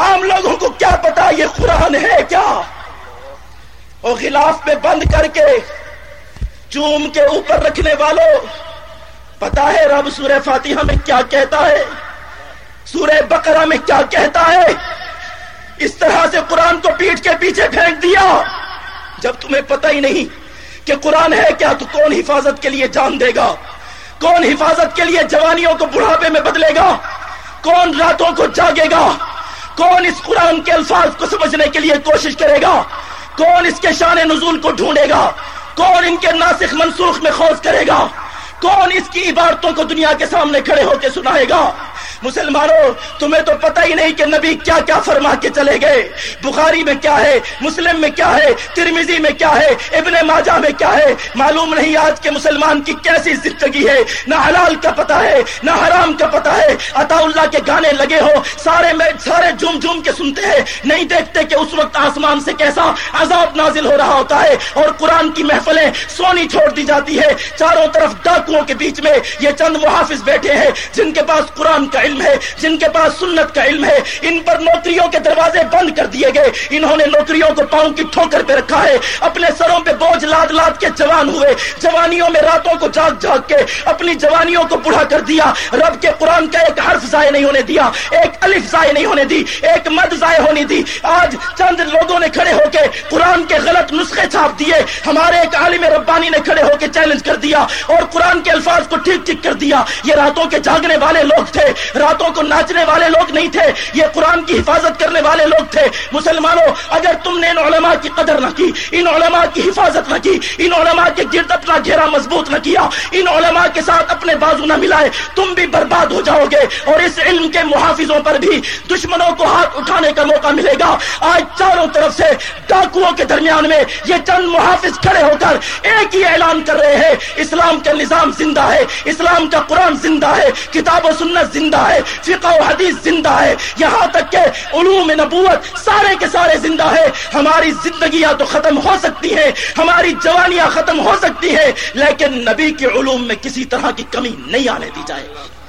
عام لوگوں کو کیا پتا یہ قرآن ہے کیا؟ اور غلاف میں بند کر کے چوم کے اوپر رکھنے والوں، پتا ہے رب سورہ فاتحہ میں کیا کہتا ہے؟ سورہ بقرہ میں کیا کہتا ہے؟ اس طرح سے قرآن کو پیٹ کے پیچھے پھینک دیا۔ جب تمہیں پتہ ہی نہیں کہ قرآن ہے کیا، تو کون حفاظت کے لیے جان دے گا؟ کون حفاظت کے لیے جوانیوں کو بڑھاپے میں بدلے گا؟ کون راتوں کو جاگے گا؟ کون اس قرآن کے الفاظ کو سمجھنے کے لیے کوشش کرے گا؟ کون اس کے شان نزول کو ڈھونڈے گا؟ کون ان کے ناسخ منسوخ میں خوض کرے گا؟ کون اس کی عبارتوں کو دنیا کے سامنے کھڑے ہو کے سنائے گا؟ مسلمانوں، تمہیں تو پتہ ہی نہیں کہ نبی کیا کیا فرما کے چلے گئے۔ بخاری میں کیا ہے، مسلم میں کیا ہے ترمیزی میں کیا ہے، ابن ماجہ میں کیا ہے۔ معلوم نہیں آج کے مسلمان کی کیسی زندگی ہے۔ نہ حلال کا پتہ ہے، نہ حرام کا پتہ ہے۔ عطا اللہ کے گانے لگے ہو سارے میں سارے جھوم جھوم کے سنتے ہیں۔ نہیں دیکھتے کہ اس وقت آسمان سے کیسا عذاب نازل ہو رہا ہوتا ہے۔ اور قرآن کی محفلیں سونی چھوڑ دی جاتی ہے چاروں طرف ڈاکوؤں کے بیچ میں یہ چند محافظ بیٹھے ہیں جن کے پاس قرآن کا علم ہے، جن کے پاس سنت کا علم ہے، ان پر نوکریوں کے دروازے بند کر دیے گئے۔ انہوں نے نوکریوں کو پاؤں کی ٹھوکر پہ رکھا ہے۔ اپنے سروں پہ بوجھ لاد لاد کے جوان ہوئے۔ جوانیوں میں راتوں کو جاگ جاگ کے اپنی جوانیوں کو بڑھا کر دیا۔ رب کے قرآن کا ایک حرف ضائع نہیں ہونے دیا۔ ایک الف ضائع نہیں ہونے دی۔ ایک مد ضائع ہونے دی۔ آج چند لوگوں نے کھڑے ہو کے قرآن کے غلط نسخے چھاپ دیے۔ ہمارے ایک عالم ربانی نے کھڑے ہو کے چیلنج کر دیا اور قرآن کے الفاظ کو ٹھیک ٹھیک کر دیا۔ یہ راتوں کے جاگنے والے لوگ تھے۔ راتوں کو ناچنے والے لوگ نہیں تھے، یہ قرآن کی حفاظت کرنے والے لوگ تھے۔ مسلمانوں، اگر تم نے ان علماء کی قدر نہ کی، ان علماء کی حفاظت نہ کی، ان علماء کے گرد اپنا گھیرا مضبوط نہ کیا، ان علماء کے ساتھ اپنے بازو نہ ملائے، تم بھی برباد ہو جاؤ گے۔ اور اس علم کے محافظوں پر بھی دشمنوں کو ہاتھ اٹھانے کا موقع ملے گا۔ آج چاروں طرف سے ڈاکوؤں کے درمیان میں یہ چند محافظ کھڑے ہو کر ایک ہی اعلان کر رہے ہیں۔ اسلام کا نظام زندہ ہے، اسلام کا قرآن زندہ ہے، کتاب و سنت زندہ ہے فقہ و حدیث زندہ ہے۔ یہاں تک کہ علوم نبوت سارے کے سارے زندہ ہے۔ ہماری زندگیاں تو ختم ہو سکتی ہیں، ہماری جوانیاں ختم ہو سکتی ہیں، لیکن نبی کے علوم میں کسی طرح کی کمی نہیں آنے دی جائے۔ گی